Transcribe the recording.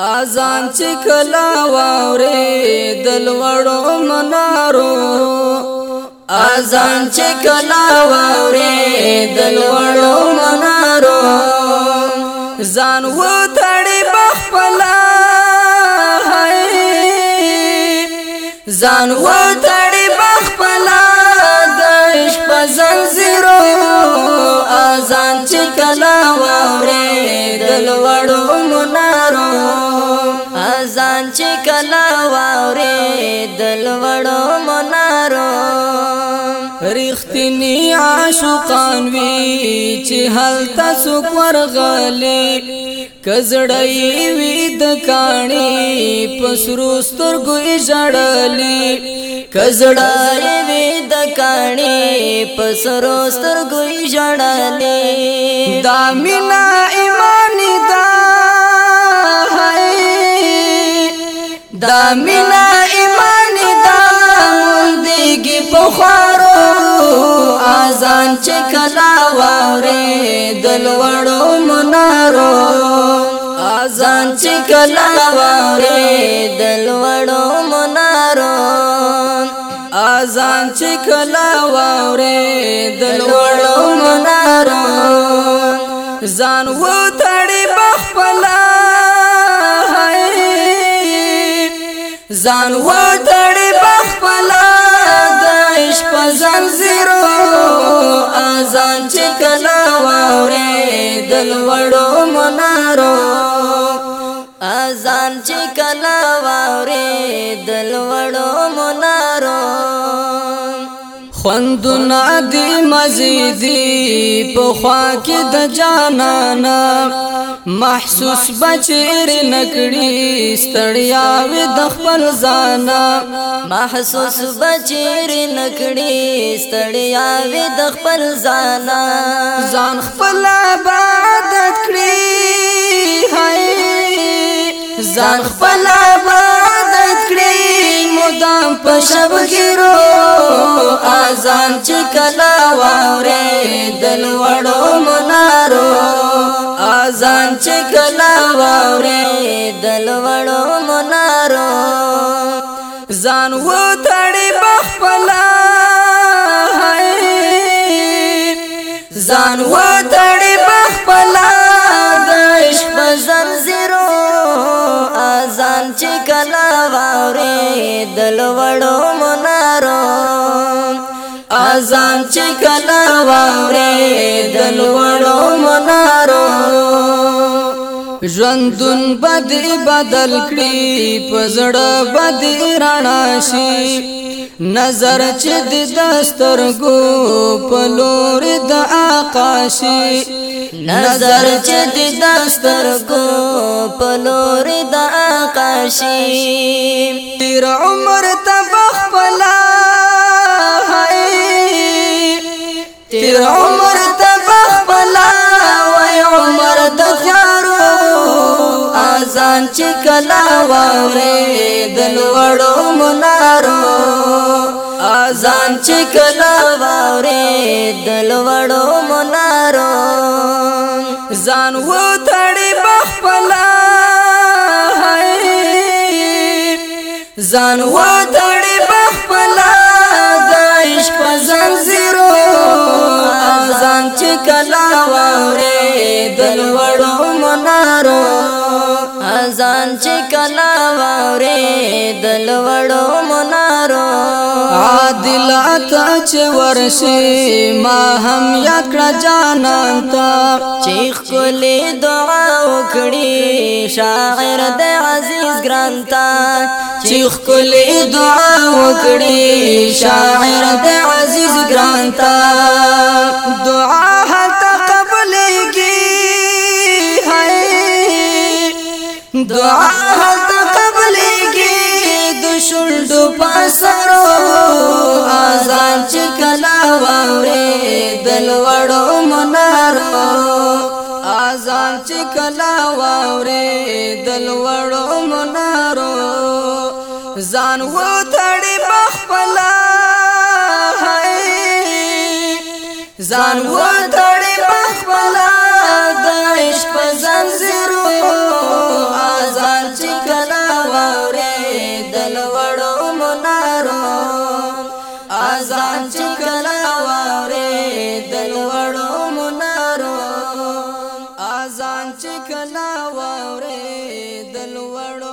اذان چې کلا واورې دل وړو منارو اذان چې کلا واورې دل وړو منارو ځان و تړي بخپلا ځان و تړي قرآن چې کلا واوري دل وړو منارو رښتینی عاشقان وی چې حل تاسو ورغلي کزړی وی د کانی پسرو سترګو ژړلي کزړی وی د کانی پسرو سترګو ژړلي دا مینا مینا ایمان دا مندگی پخوارو آزان چې کلا واورې دلوړو منارو آزان چې کلا واورې دلوړو منارو آزان چې کلا واورې دلوړو منارو ځان و تړي بخپل ځان وټړې بخپلا د عشق په زنجیرو اذان چې کلا واورې د لوړو منارو اذان چې کلا واورې د لوړو منارو خوندنا دی مزیدی په خوا کې د جانانا محسوس بچیر نکړی ستړیا و د خپل ځانا محسوس بچیر نکړی ستړیا و د خپل ځانا ځان خپل عبادت کړی هاي ځان خپل عبادت کړی مدام په شب ګرو اذان چې کلا واورې د لوړو منارو اذان چې کلا واورې د لوړو منارو ځان و اذان چې کله واورې د لوړو منارو ژوندون بدل بدل کړي په زړه بدل رڼا شي نظر چې د دسترګو په لور د آقاشي نظر چې د دسترګو په لور د آقاشي تیر عمر تبخ پلا چې کلا واورې د لوړو منارو اذان چې کلا واورې د لوړو منارو ځان و تړي بخپلا ځان و تړي واورې د لوړو منارو عادل اتا چې ورشي ما هم یکړه جانان تا چیخ کولې دعا وکړي شاعر د عزیز ګرانتا چیخ کولې دعا وکړي شاعر د اذان چې کلا واورې دل وړو منارو ځان و تړي بخپلا ځان و تړي اذان چې کلا واورې دل وړو